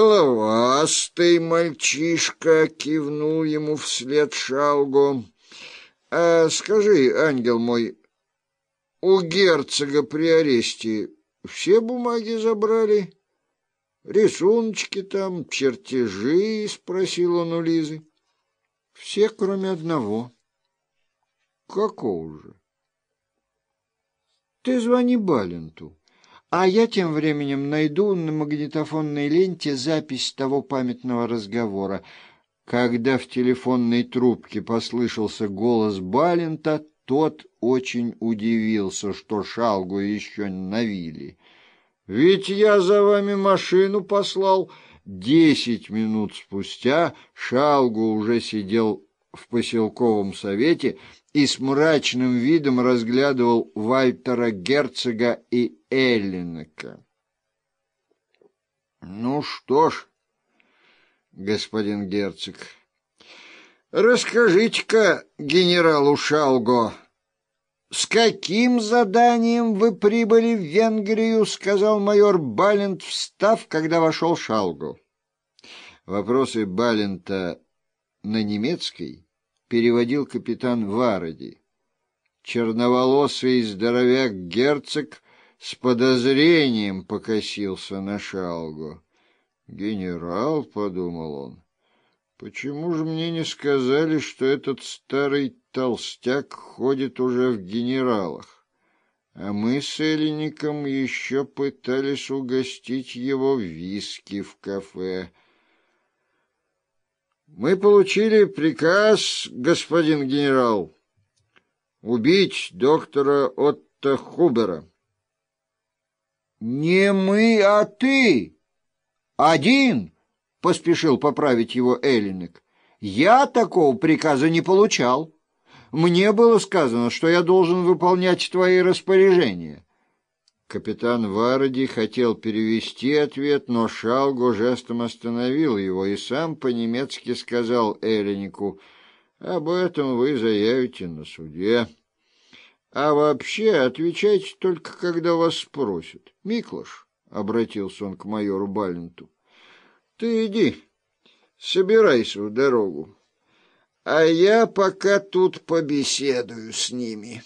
«Головастый мальчишка!» — кивнул ему вслед Шалгу. «А скажи, ангел мой, у герцога при аресте все бумаги забрали? Рисуночки там, чертежи?» — спросил он у Лизы. «Все, кроме одного». «Какого же?» «Ты звони Баленту». А я тем временем найду на магнитофонной ленте запись того памятного разговора. Когда в телефонной трубке послышался голос Балента, тот очень удивился, что Шалгу еще на вилле. «Ведь я за вами машину послал». Десять минут спустя Шалгу уже сидел в поселковом совете и с мрачным видом разглядывал Вальтера Герцога и Эллинека. «Ну что ж, господин герцог, расскажите-ка генералу Шалго, с каким заданием вы прибыли в Венгрию?» — сказал майор Балент, встав, когда вошел Шалго. Вопросы Балента на немецкий переводил капитан Вароди. Черноволосый здоровяк-герцог с подозрением покосился на шалгу. «Генерал», — подумал он, — «почему же мне не сказали, что этот старый толстяк ходит уже в генералах?» А мы с Эллиником еще пытались угостить его виски в кафе. Мы получили приказ, господин генерал, убить доктора Отто Хубера. Не мы, а ты. Один, поспешил поправить его Эллинек. Я такого приказа не получал. Мне было сказано, что я должен выполнять твои распоряжения. Капитан Варади хотел перевести ответ, но Шалго жестом остановил его и сам по-немецки сказал Эллинику, «Об этом вы заявите на суде. А вообще отвечайте только, когда вас спросят. Миклаш, — обратился он к майору Баленту, — ты иди, собирайся в дорогу, а я пока тут побеседую с ними».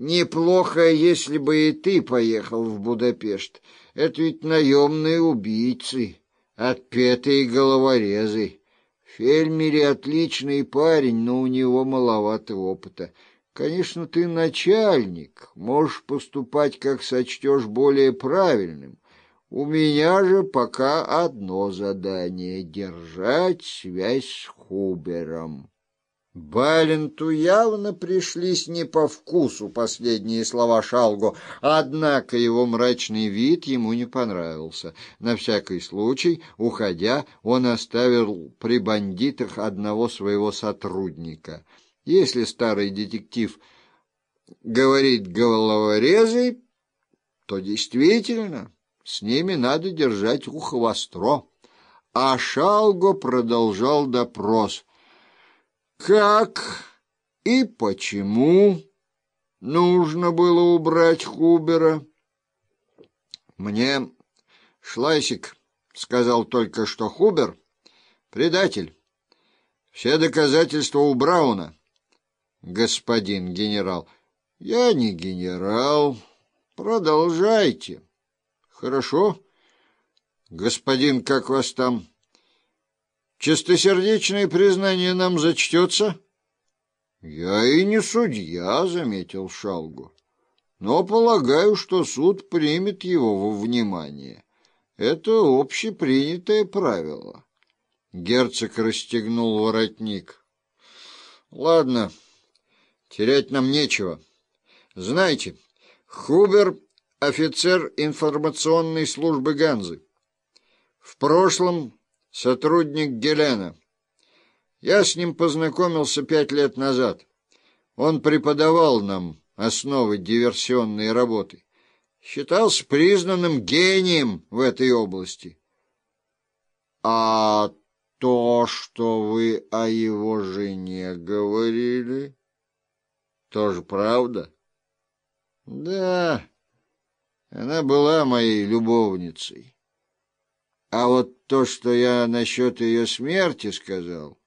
Неплохо, если бы и ты поехал в Будапешт. Это ведь наемные убийцы, отпетые головорезы. Фельмери отличный парень, но у него маловато опыта. Конечно, ты начальник, можешь поступать, как сочтешь более правильным. У меня же пока одно задание — держать связь с Хубером. Баленту явно пришлись не по вкусу последние слова Шалго, однако его мрачный вид ему не понравился. На всякий случай, уходя, он оставил при бандитах одного своего сотрудника. Если старый детектив говорит головорезы, то действительно с ними надо держать ухо востро. А Шалго продолжал допрос — как и почему нужно было убрать Хубера? Мне Шлайсик сказал только, что Хубер — предатель. Все доказательства у Брауна. Господин генерал, я не генерал. Продолжайте. Хорошо. Господин, как вас там? Чистосердечное признание нам зачтется? — Я и не судья, — заметил Шалгу, — но полагаю, что суд примет его во внимание. Это общепринятое правило. Герцог расстегнул воротник. — Ладно, терять нам нечего. Знаете, Хубер — офицер информационной службы Ганзы. В прошлом сотрудник Гелена. Я с ним познакомился пять лет назад. Он преподавал нам основы диверсионной работы. Считался признанным гением в этой области. А то, что вы о его жене говорили, тоже правда? Да, она была моей любовницей. А вот то, что я насчет ее смерти сказал,